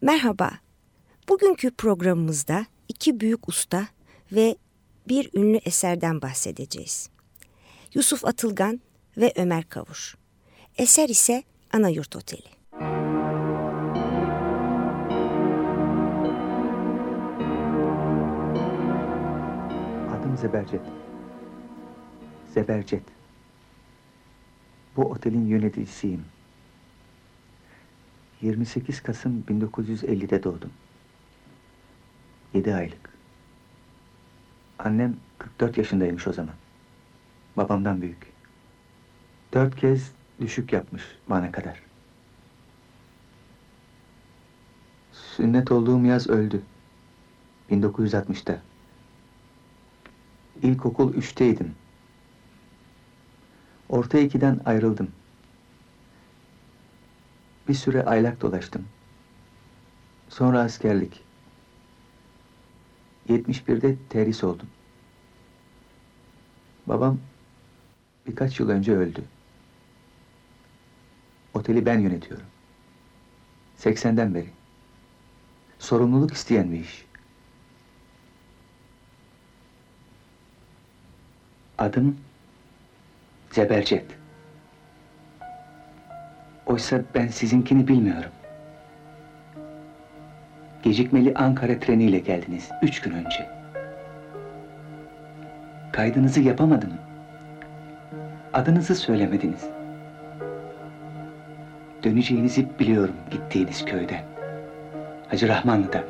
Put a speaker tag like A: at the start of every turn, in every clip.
A: Merhaba. Bugünkü programımızda iki büyük usta ve bir ünlü eserden bahsedeceğiz. Yusuf Atılgan ve Ömer Kavur. Eser ise Anayurt Oteli.
B: Adım Zebercet. Zebercet. Bu otelin yöneticisiyim. 28 Kasım 1950'de doğdum. 7 aylık. Annem 44 yaşındaymış o zaman. Babamdan büyük. Dört kez düşük yapmış bana kadar. Sünnet olduğum yaz öldü. 1960'ta. İlkokul üçteydim. Orta ikiden ayrıldım. Bir süre aylak dolaştım. Sonra askerlik. 71'de terhis oldum. Babam birkaç yıl önce öldü. Oteli ben yönetiyorum. 80'den beri. Sorumluluk isteyen bir iş. Adım Zebercet. Oysa ben sizinkini bilmiyorum. Gecikmeli Ankara treniyle geldiniz üç gün önce. Kaydınızı yapamadım. Adınızı söylemediniz. Döneceğinizi biliyorum gittiğiniz köyden. Hacı Rahmanlı'dan.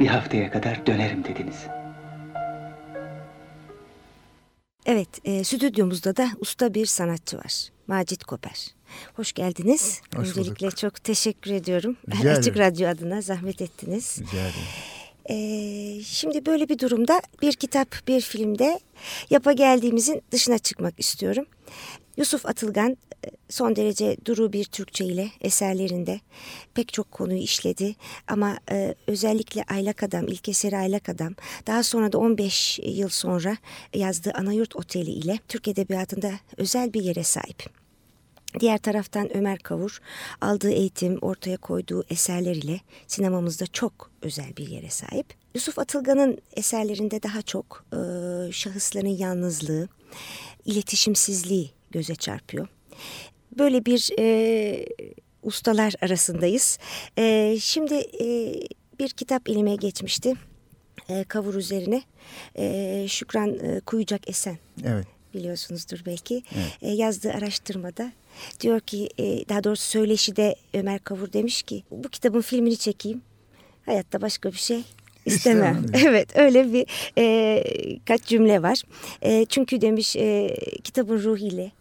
B: Bir haftaya kadar dönerim dediniz.
A: Evet, e, stüdyomuzda da usta bir sanatçı var. Macit Koper. Hoş geldiniz.
C: Hoş
A: Öncelikle
C: bulduk.
A: çok teşekkür ediyorum.
C: Rica
A: Açık. Radyo adına zahmet ettiniz.
C: Rica ederim.
A: Ee, şimdi böyle bir durumda bir kitap, bir filmde yapa geldiğimizin dışına çıkmak istiyorum. Yusuf Atılgan e, son derece duru bir Türkçe ile eserlerinde pek çok konuyu işledi. Ama e, özellikle Aylak Adam, ilk eseri Aylak Adam, daha sonra da 15 yıl sonra yazdığı Anayurt Oteli ile Türk Edebiyatı'nda özel bir yere sahip. Diğer taraftan Ömer Kavur aldığı eğitim, ortaya koyduğu eserler ile sinemamızda çok özel bir yere sahip. Yusuf Atılgan'ın eserlerinde daha çok e, şahısların yalnızlığı, iletişimsizliği göze çarpıyor. Böyle bir e, ustalar arasındayız. E, şimdi e, bir kitap elime geçmişti. E, kavur üzerine e, Şükran e, Kuyucak Esen
C: Evet.
A: biliyorsunuzdur belki. E, yazdığı araştırmada diyor ki e, daha doğrusu söyleşide Ömer Kavur demiş ki bu kitabın filmini çekeyim. Hayatta başka bir şey istemem.
C: İstemem
A: evet öyle bir e, kaç cümle var. E, çünkü demiş e, kitabın ruhiyle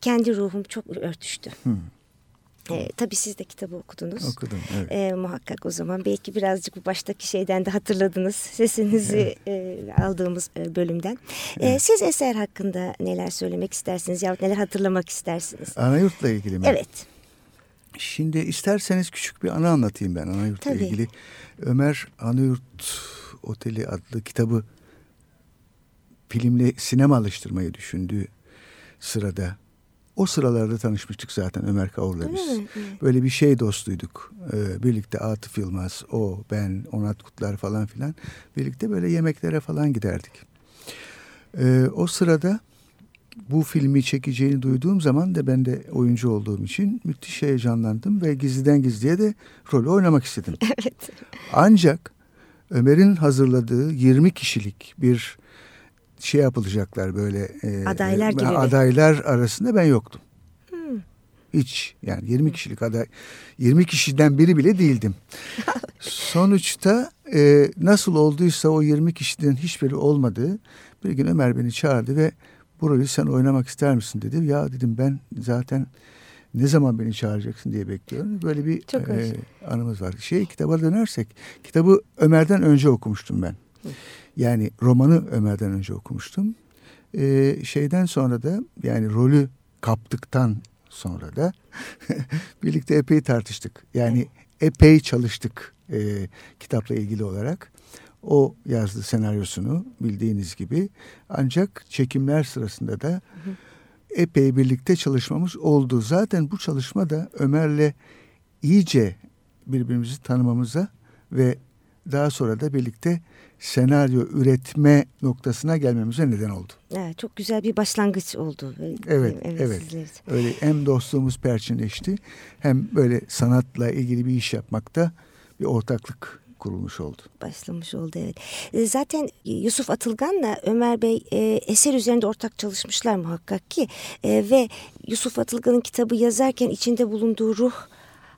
A: kendi ruhum çok örtüştü. E, tabii siz de kitabı okudunuz.
C: Okudum, evet.
A: E, muhakkak o zaman belki birazcık bu baştaki şeyden de hatırladınız sesinizi e, aldığımız e, bölümden. E, siz eser hakkında neler söylemek istersiniz yahut neler hatırlamak istersiniz?
C: Anayurt'la ilgili mi?
A: Evet.
C: Şimdi isterseniz küçük bir anı anlatayım ben Anayurt'la
A: Tabii.
C: ilgili. Ömer Anayurt Oteli adlı kitabı filmle sinema alıştırmayı düşündüğü sırada o sıralarda tanışmıştık zaten Ömer Kavur'la biz.
A: Mi?
C: Böyle bir şey dostuyduk. Ee, birlikte Atıf Yılmaz, o, ben, Onat Kutlar falan filan. Birlikte böyle yemeklere falan giderdik. Ee, o sırada bu filmi çekeceğini duyduğum zaman da ben de oyuncu olduğum için müthiş heyecanlandım ve gizliden gizliye de rolü oynamak istedim.
A: Evet.
C: Ancak Ömer'in hazırladığı 20 kişilik bir şey yapılacaklar böyle e,
A: Adaylar gibi mi?
C: adaylar arasında ben yoktum. Hiç yani 20 kişilik aday 20 kişiden biri bile değildim. Sonuçta e, nasıl olduysa o 20 kişiden hiçbiri olmadı. Bir gün Ömer beni çağırdı ve bu rolü sen oynamak ister misin dedi. Ya dedim ben zaten ne zaman beni çağıracaksın diye bekliyorum. Böyle bir
A: Çok hoş.
C: e, anımız var. Şey kitaba dönersek kitabı Ömer'den önce okumuştum ben. Yani romanı Ömer'den önce okumuştum. E, şeyden sonra da yani rolü kaptıktan sonra da birlikte epey tartıştık. Yani epey çalıştık e, kitapla ilgili olarak. O yazdı senaryosunu bildiğiniz gibi. Ancak çekimler sırasında da epey birlikte çalışmamız oldu. Zaten bu çalışma da Ömer'le iyice birbirimizi tanımamıza ve daha sonra da birlikte senaryo üretme noktasına gelmemize neden oldu.
A: Evet, çok güzel bir başlangıç oldu.
C: Evet, evet. evet. Öyle hem dostluğumuz perçinleşti hem böyle sanatla ilgili bir iş yapmakta bir ortaklık kurulmuş oldu.
A: Başlamış oldu evet. E, zaten Yusuf Atılgan'la Ömer Bey e, eser üzerinde ortak çalışmışlar muhakkak ki. E, ve Yusuf Atılgan'ın kitabı yazarken içinde bulunduğu ruh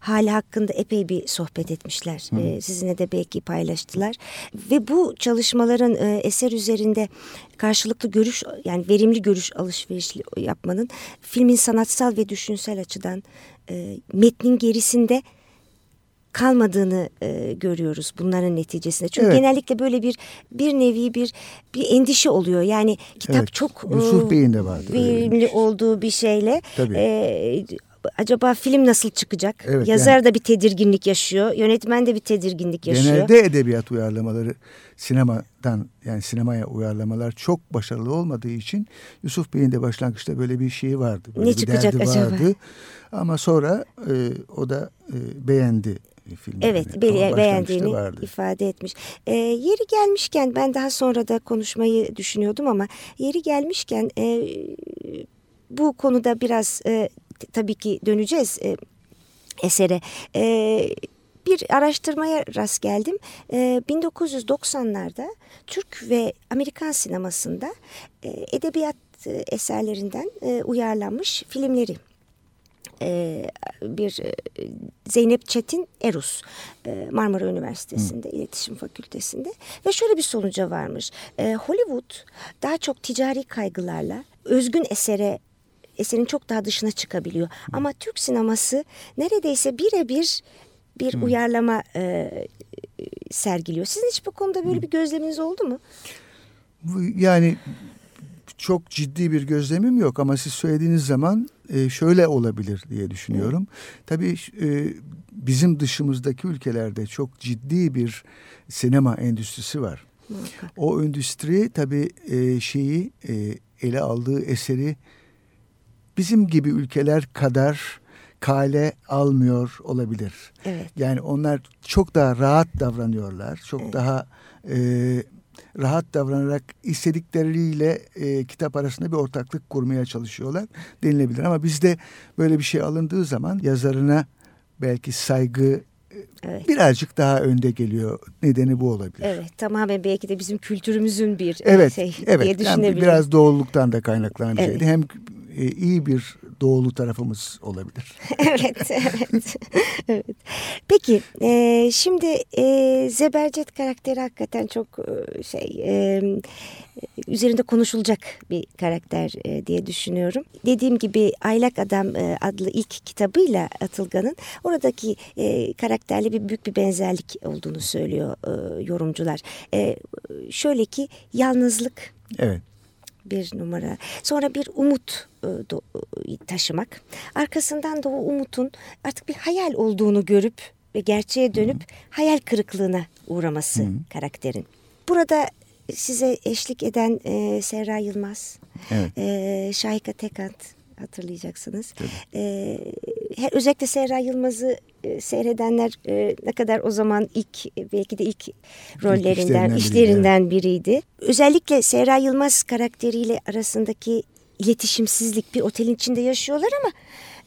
A: hali hakkında epey bir sohbet etmişler. Hı. E, sizinle de belki paylaştılar. Ve bu çalışmaların e, eser üzerinde karşılıklı görüş yani verimli görüş alışverişi yapmanın filmin sanatsal ve düşünsel açıdan e, metnin gerisinde kalmadığını e, görüyoruz bunların neticesinde. Çünkü evet. genellikle böyle bir bir nevi bir bir endişe oluyor. Yani kitap evet. çok
C: Yusuf Bey'in de vardı.
A: Olduğu bir şeyle Tabii. E, acaba film nasıl çıkacak? Evet, Yazar yani, da bir tedirginlik yaşıyor. Yönetmen de bir tedirginlik yaşıyor.
C: Genelde edebiyat uyarlamaları sinemadan yani sinemaya uyarlamalar çok başarılı olmadığı için Yusuf Bey'in de başlangıçta böyle bir şeyi vardı. Böyle
A: ne bir çıkacak derdi acaba? Vardı.
C: Ama sonra e, o da e, beğendi filmi.
A: Evet yani. beğendiğini vardı. ifade etmiş. E, yeri gelmişken ben daha sonra da konuşmayı düşünüyordum ama yeri gelmişken e, bu konuda biraz e, tabii ki döneceğiz e, esere. E, bir araştırmaya rast geldim. E, 1990'larda Türk ve Amerikan sinemasında e, edebiyat e, eserlerinden e, uyarlanmış filmleri e, bir e, Zeynep Çetin Erus e, Marmara Üniversitesi'nde Hı. İletişim Fakültesi'nde ve şöyle bir sonuca varmış. E, Hollywood daha çok ticari kaygılarla özgün esere eserin çok daha dışına çıkabiliyor. Hı. Ama Türk sineması neredeyse birebir bir Hı. uyarlama e, sergiliyor. Sizin hiç bu konuda böyle Hı. bir gözleminiz oldu mu?
C: Yani çok ciddi bir gözlemim yok ama siz söylediğiniz zaman e, şöyle olabilir diye düşünüyorum. Evet. Tabii e, bizim dışımızdaki ülkelerde çok ciddi bir sinema endüstrisi var. O endüstri tabii e, şeyi e, ele aldığı eseri bizim gibi ülkeler kadar kale almıyor olabilir. Evet. Yani onlar çok daha rahat davranıyorlar. Çok evet. daha e, rahat davranarak istedikleriyle e, kitap arasında bir ortaklık kurmaya çalışıyorlar denilebilir. Ama bizde böyle bir şey alındığı zaman yazarına belki saygı Evet. Birazcık daha önde geliyor. Nedeni bu olabilir.
A: Evet tamamen belki de bizim kültürümüzün bir evet, şey evet. diye düşünebilirim.
C: Yani biraz doğulluktan da kaynaklanan bir evet. şeydi. Hem e, iyi bir doğulu tarafımız olabilir.
A: evet, evet. evet. Peki, e, şimdi e, Zebercet karakteri hakikaten çok e, şey e, üzerinde konuşulacak bir karakter e, diye düşünüyorum. Dediğim gibi Aylak Adam e, adlı ilk kitabıyla Atılgan'ın oradaki e, karakterle bir büyük bir benzerlik olduğunu söylüyor e, yorumcular. E, şöyle ki yalnızlık.
C: Evet
A: bir numara. Sonra bir umut e, e, taşımak. Arkasından da o umutun artık bir hayal olduğunu görüp ve gerçeğe dönüp Hı. hayal kırıklığına uğraması Hı. karakterin. Burada size eşlik eden e, Serra Yılmaz, evet. e, Şahika Tekant, hatırlayacaksınız. Ee, özellikle Serra Yılmaz'ı e, seyredenler e, ne kadar o zaman ilk e, belki de ilk rollerinden, işlerinden, işlerinden biriydi. biriydi. Özellikle Serra Yılmaz karakteriyle arasındaki iletişimsizlik bir otelin içinde yaşıyorlar ama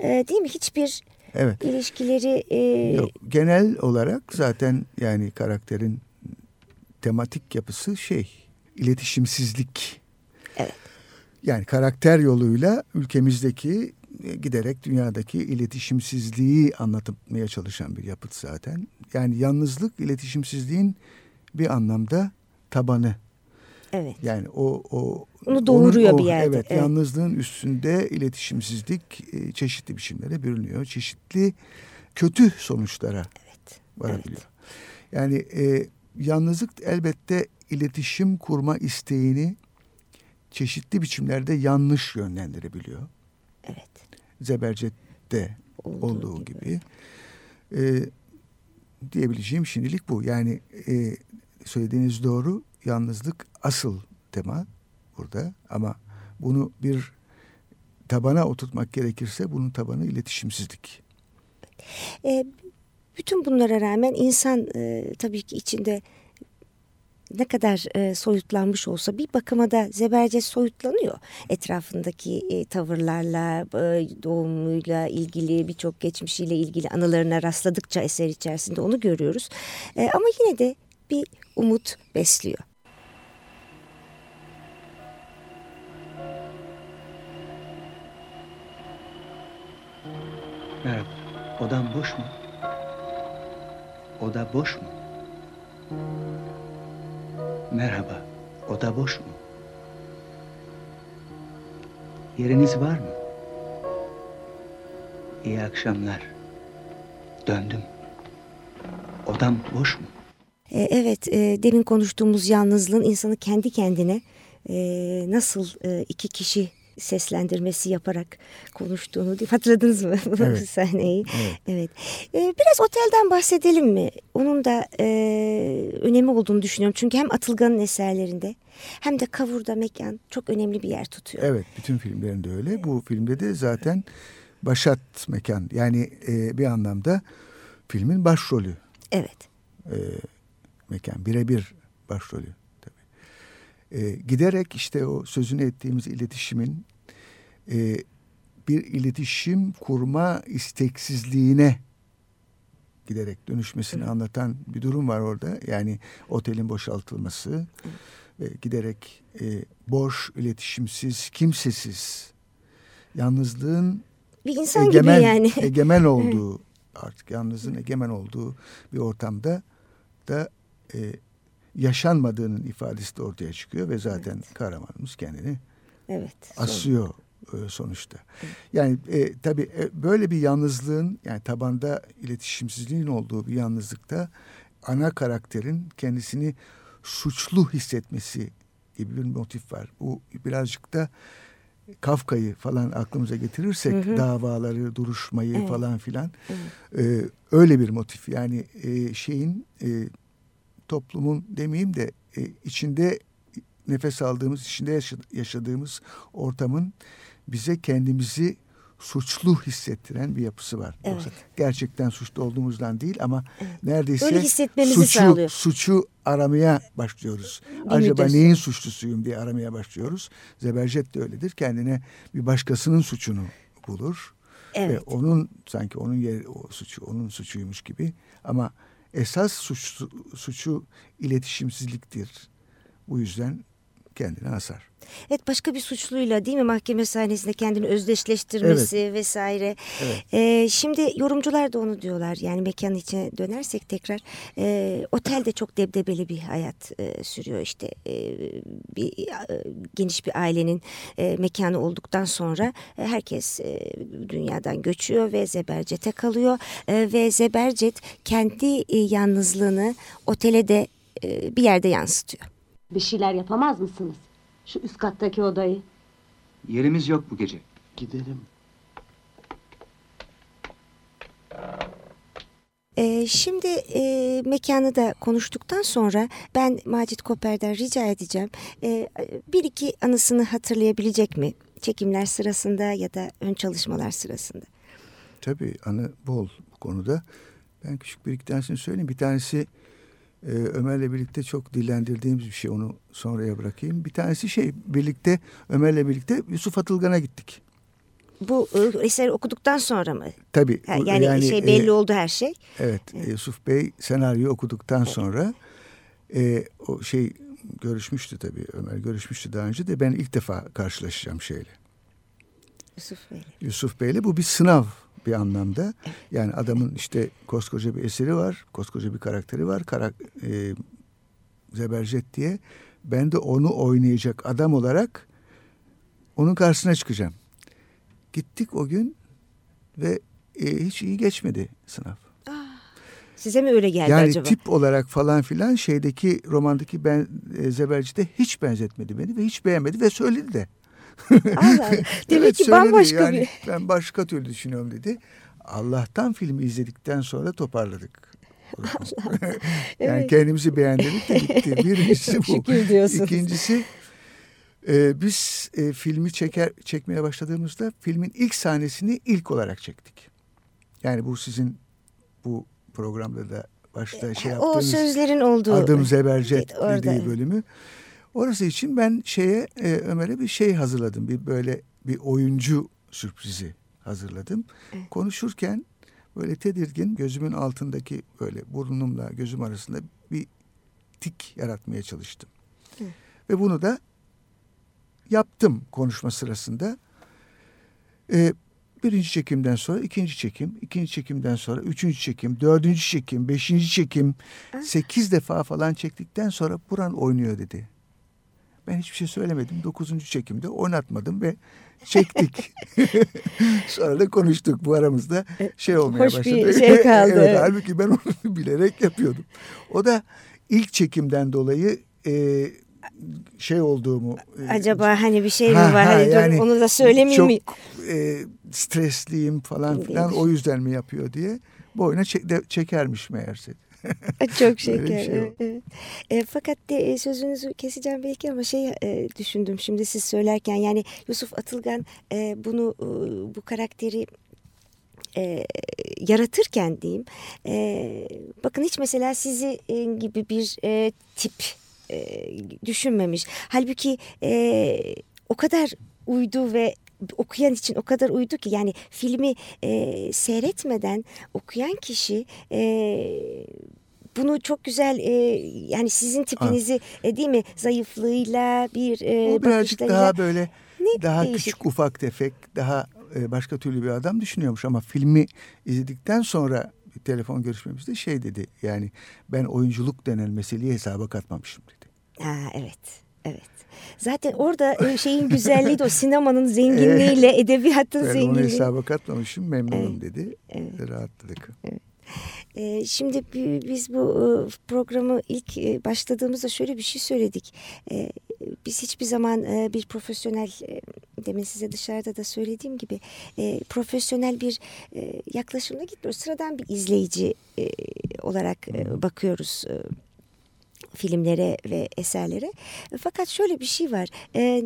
A: e, değil mi hiçbir evet. ilişkileri... E... Yok,
C: genel olarak zaten yani karakterin tematik yapısı şey iletişimsizlik.
A: Evet.
C: Yani karakter yoluyla ülkemizdeki e, giderek dünyadaki iletişimsizliği anlatmaya çalışan bir yapıt zaten. Yani yalnızlık iletişimsizliğin bir anlamda tabanı.
A: Evet.
C: Yani o o
A: onu doğuruyor onun, o, bir yerde.
C: Evet, evet, yalnızlığın üstünde iletişimsizlik e, çeşitli biçimlere bürünüyor. Çeşitli kötü sonuçlara evet, varabiliyor. Evet. Yani e, yalnızlık elbette iletişim kurma isteğini çeşitli biçimlerde yanlış yönlendirebiliyor.
A: Evet.
C: Zebercet'te olduğu, olduğu gibi. gibi. Ee, diyebileceğim şimdilik bu. Yani e, söylediğiniz doğru. Yalnızlık asıl tema burada ama bunu bir tabana oturtmak gerekirse bunun tabanı iletişimsizlik.
A: Ee, bütün bunlara rağmen insan e, tabii ki içinde ne kadar e, soyutlanmış olsa bir bakıma da Zebercet soyutlanıyor. Etrafındaki e, tavırlarla, e, doğumuyla ilgili, birçok geçmişiyle ilgili anılarına rastladıkça eser içerisinde onu görüyoruz. E, ama yine de bir umut besliyor.
B: Merhaba. Odam boş mu? Oda boş mu? Merhaba. Oda boş mu? Yeriniz var mı? İyi akşamlar. Döndüm. Odam boş mu?
A: E, evet, e, demin konuştuğumuz yalnızlığın insanı kendi kendine e, nasıl e, iki kişi seslendirmesi yaparak konuştuğunu hatırladınız mı bu evet. sahneyi? Evet. evet. Ee, biraz otelden bahsedelim mi? Onun da e, önemi olduğunu düşünüyorum. Çünkü hem Atılgan'ın eserlerinde hem de Kavur'da mekan çok önemli bir yer tutuyor.
C: Evet bütün filmlerinde öyle. Bu filmde de zaten başat mekan yani e, bir anlamda filmin başrolü.
A: Evet.
C: E, mekan birebir başrolü e, giderek işte o sözünü ettiğimiz iletişimin e, bir iletişim kurma isteksizliğine giderek dönüşmesini evet. anlatan bir durum var orada. Yani otelin boşaltılması ve giderek e, boş, iletişimsiz, kimsesiz, yalnızlığın
A: bir insan egemen, gibi yani.
C: egemen olduğu artık yalnızlığın egemen olduğu bir ortamda da e, yaşanmadığının ifadesi de ortaya çıkıyor ve zaten evet. kahramanımız kendini evet, asıyor son. E, sonuçta. Evet. Yani e, tabii e, böyle bir yalnızlığın yani tabanda iletişimsizliğin olduğu bir yalnızlıkta ana karakterin kendisini suçlu hissetmesi gibi bir motif var. Bu birazcık da Kafka'yı falan aklımıza getirirsek hı hı. davaları, duruşmayı evet. falan filan evet. e, öyle bir motif. Yani e, şeyin e, toplumun demeyeyim de e, içinde nefes aldığımız, içinde yaşadığımız ortamın bize kendimizi suçlu hissettiren bir yapısı var. Evet. gerçekten suçlu olduğumuzdan değil ama evet. neredeyse Öyle hissetmemizi suçu, sağlıyor. suçu aramaya başlıyoruz. Bir Acaba müddet. neyin suçlusuyum diye aramaya başlıyoruz. Zebercet de öyledir. Kendine bir başkasının suçunu bulur. Evet. Ve onun sanki onun yeri, o suçu onun suçuymuş gibi ama esas suç, suçu iletişimsizliktir. Bu yüzden kendini asar.
A: Evet başka bir suçluyla değil mi mahkeme sahnesinde kendini özdeşleştirmesi evet. vesaire. Evet. Ee, şimdi yorumcular da onu diyorlar yani mekan içine dönersek tekrar e, otelde çok debdebeli bir hayat e, sürüyor işte e, bir e, geniş bir ailenin e, mekanı olduktan sonra e, herkes e, dünyadan göçüyor ve Zebercet'e kalıyor e, ve Zebercet kendi e, yalnızlığını otele de e, bir yerde yansıtıyor.
D: Bir şeyler yapamaz mısınız? Şu üst kattaki odayı.
B: Yerimiz yok bu gece.
E: Gidelim.
A: Ee, şimdi e, mekanı da konuştuktan sonra ben Macit Koper'den rica edeceğim. E, bir iki anısını hatırlayabilecek mi? Çekimler sırasında ya da ön çalışmalar sırasında.
C: Tabii anı bol bu konuda. Ben küçük bir iki tanesini söyleyeyim. Bir tanesi e, Ömer'le birlikte çok dillendirdiğimiz bir şey onu sonraya bırakayım. Bir tanesi şey birlikte Ömer'le birlikte Yusuf Atılgan'a gittik.
A: Bu e, eseri okuduktan sonra mı?
C: Tabii.
A: Ha, yani, yani şey belli e, oldu her şey.
C: Evet, evet. Yusuf Bey senaryoyu okuduktan evet. sonra e, o şey görüşmüştü tabii Ömer görüşmüştü daha önce de ben ilk defa karşılaşacağım şeyle.
A: Yusuf Bey'le.
C: Yusuf Bey'le bu bir sınav bir anlamda. Yani adamın işte koskoca bir eseri var, koskoca bir karakteri var. Karak e, Zebercet diye. Ben de onu oynayacak adam olarak onun karşısına çıkacağım. Gittik o gün ve e, hiç iyi geçmedi sınav.
A: Ah, size mi öyle geldi
C: yani
A: acaba?
C: Yani tip olarak falan filan şeydeki romandaki ben e, Zebercit'e hiç benzetmedi beni ve hiç beğenmedi ve söyledi de.
A: Allah. Demek evet, ki bambaşka
C: yani, bir. Ben başka türlü düşünüyorum dedi. Allah'tan filmi izledikten sonra toparladık. yani evet. kendimizi beğendirdik de gitti. Birincisi bu. İkincisi e, biz e, filmi çeker çekmeye başladığımızda filmin ilk sahnesini ilk olarak çektik. Yani bu sizin bu programda da başta şey
A: o
C: yaptığınız
A: sözlerin olduğu.
C: adım Zebercet dediği bölümü. Orası için ben şeye e, Ömer'e bir şey hazırladım. Bir böyle bir oyuncu sürprizi hazırladım. Konuşurken böyle tedirgin gözümün altındaki böyle burnumla gözüm arasında bir tik yaratmaya çalıştım. Ve bunu da yaptım konuşma sırasında. Ee, birinci çekimden sonra ikinci çekim, ikinci çekimden sonra üçüncü çekim, dördüncü çekim, beşinci çekim, sekiz defa falan çektikten sonra buran oynuyor dedi. Ben hiçbir şey söylemedim. Dokuzuncu çekimde oynatmadım ve çektik. sonra da konuştuk bu aramızda şey olmaya
A: hoş bir
C: başladı.
A: şey kaldı.
C: evet, halbuki ben onu bilerek yapıyordum. O da ilk çekimden dolayı e, şey olduğumu e,
A: Acaba hani bir şey mi
C: Ha,
A: var?
C: ha,
A: dur,
C: yani
A: onu da söylemeyeyim
C: çok
A: mi?
C: e, stresliyim falan filan o yüzden mi yapıyor diye boyuna çek- de- çekermiş meğerse.
A: Çok şeker.
C: şey
A: evet, evet. E, fakat de e, sözünüzü keseceğim belki ama şey e, düşündüm şimdi siz söylerken yani Yusuf Atılgan e, bunu e, bu karakteri e, yaratırken diyeyim e, bakın hiç mesela sizi e, gibi bir e, tip e, düşünmemiş. Halbuki e, o kadar uydu ve okuyan için o kadar uydu ki yani filmi e, seyretmeden okuyan kişi e, bunu çok güzel e, yani sizin tipinizi e, değil mi zayıflığıyla bir e,
C: o birazcık daha böyle
A: Ne
C: daha
A: değişik.
C: küçük ufak tefek daha e, başka türlü bir adam düşünüyormuş ama filmi izledikten sonra bir telefon görüşmemizde şey dedi yani ben oyunculuk denen meseleyi hesaba katmamışım dedi.
A: Ha, evet, evet. Zaten orada e, şeyin güzelliği de o sinemanın zenginliğiyle, edebiyatın
C: Ben onu
A: zenginliği.
C: hesaba katmamışım memnunum dedi. Rahatladık.
A: E, şimdi bi- biz bu e, programı ilk başladığımızda şöyle bir şey söyledik. Biz hiçbir zaman bir profesyonel, demin size dışarıda da söylediğim gibi profesyonel bir yaklaşımla gitmiyoruz. Sıradan bir izleyici olarak bakıyoruz filmlere ve eserlere. Fakat şöyle bir şey var. Ee, e,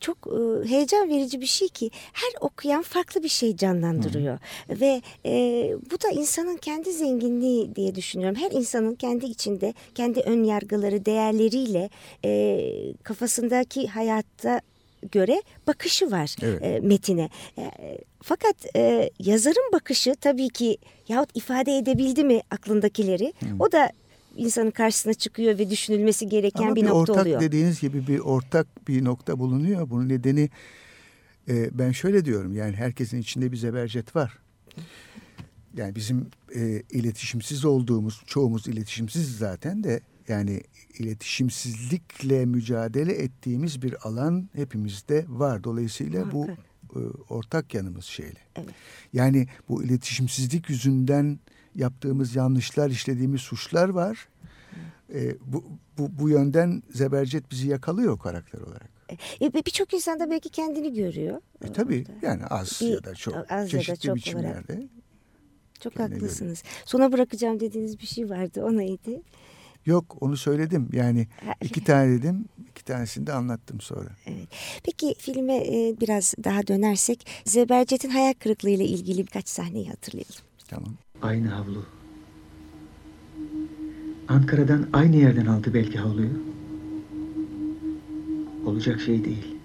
A: çok e, heyecan verici bir şey ki her okuyan farklı bir şey canlandırıyor. Ve e, bu da insanın kendi zenginliği diye düşünüyorum. Her insanın kendi içinde kendi ön yargıları, değerleriyle e, kafasındaki hayatta göre bakışı var
C: Evet.
A: e, metine. E, fakat e, yazarın bakışı tabii ki yahut ifade edebildi mi aklındakileri o da insanın karşısına çıkıyor ve düşünülmesi gereken
C: Ama
A: bir,
C: bir,
A: nokta
C: ortak
A: oluyor.
C: dediğiniz gibi bir ortak bir nokta bulunuyor. Bunun nedeni e, ben şöyle diyorum yani herkesin içinde bir zebercet var. Yani bizim e, iletişimsiz olduğumuz çoğumuz iletişimsiz zaten de yani iletişimsizlikle mücadele ettiğimiz bir alan hepimizde var. Dolayısıyla bu
A: Muhakkak.
C: e, ortak yanımız şeyle.
A: Evet.
C: Yani bu iletişimsizlik yüzünden yaptığımız yanlışlar, işlediğimiz suçlar var. E, bu, bu, bu yönden zebercet bizi yakalıyor karakter olarak.
A: E, ve Birçok insan da belki kendini görüyor.
C: E, tabii
A: orada.
C: yani az
A: Bir-
C: ya da çok
A: az ya da
C: çeşitli
A: çok
C: biçimlerde.
A: Çok
C: kendini
A: haklısınız. Sona bırakacağım dediğiniz bir şey vardı. O neydi?
C: Yok onu söyledim yani iki tane dedim iki tanesini de anlattım sonra.
A: Evet. Peki filme e, biraz daha dönersek Zebercet'in hayal kırıklığı ile ilgili birkaç sahneyi hatırlayalım.
C: Tamam.
B: Aynı havlu. Ankara'dan aynı yerden aldı belki havluyu. Olacak şey değil.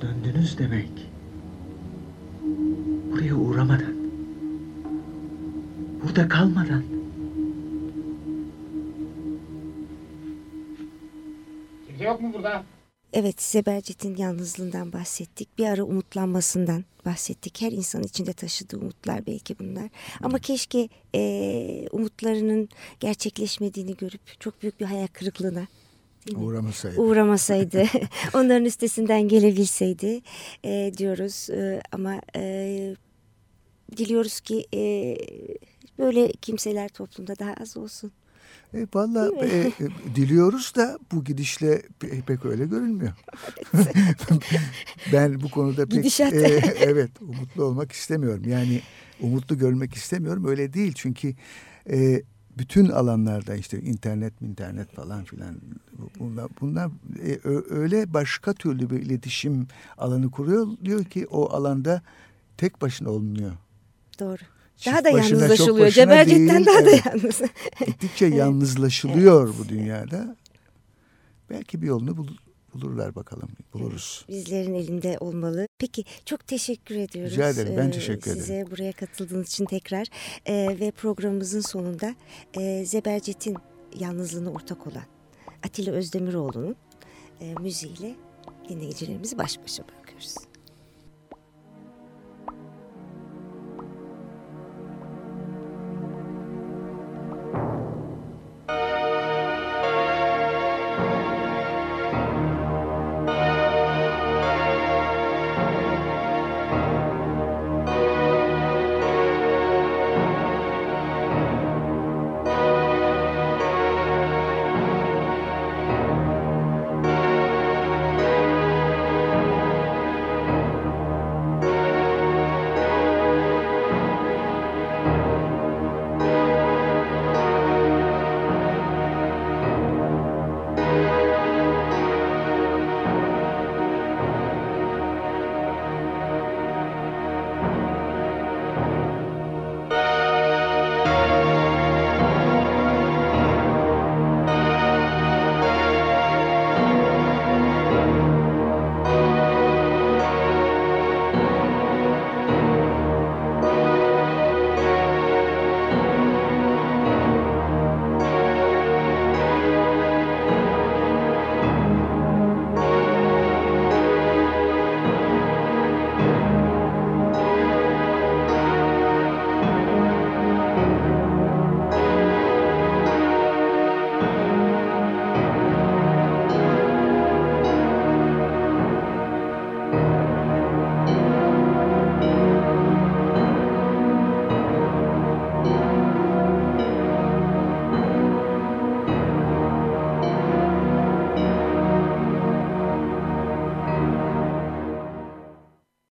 B: Döndünüz demek. Buraya uğramadan. Burada kalmadan.
A: Evet Zebercet'in yalnızlığından bahsettik. Bir ara umutlanmasından bahsettik. Her insan içinde taşıdığı umutlar belki bunlar. Ama keşke e, umutlarının gerçekleşmediğini görüp çok büyük bir hayal kırıklığına?
C: Uğramasaydı.
A: uğramasaydı, onların üstesinden gelebilseydi e, diyoruz. E, ama e, diliyoruz ki e, böyle kimseler toplumda daha az olsun.
C: E, Valla e, e, diliyoruz da bu gidişle pe- pek öyle görünmüyor. ben bu konuda pek
A: Gidişat.
C: e, evet umutlu olmak istemiyorum. Yani umutlu görmek istemiyorum. Öyle değil çünkü e, bütün alanlarda işte internet internet falan filan bu- bunlar, bunlar e, öyle başka türlü bir iletişim alanı kuruyor diyor ki o alanda tek başına olmuyor.
A: Doğru. Daha da yalnızlaşılıyor. Cebercet'ten daha
C: evet.
A: da yalnız.
C: Gittikçe yalnızlaşılıyor bu dünyada. Belki bir yolunu bul- bulurlar bakalım. Buluruz.
A: Bizlerin elinde olmalı. Peki çok teşekkür ediyoruz.
C: Rica ederim, ben teşekkür ederim.
A: Size buraya katıldığınız için tekrar. Ee, ve programımızın sonunda e, Zebercet'in yalnızlığına ortak olan Atilla Özdemiroğlu'nun e, müziğiyle dinleyicilerimizi baş başa bırakıyoruz.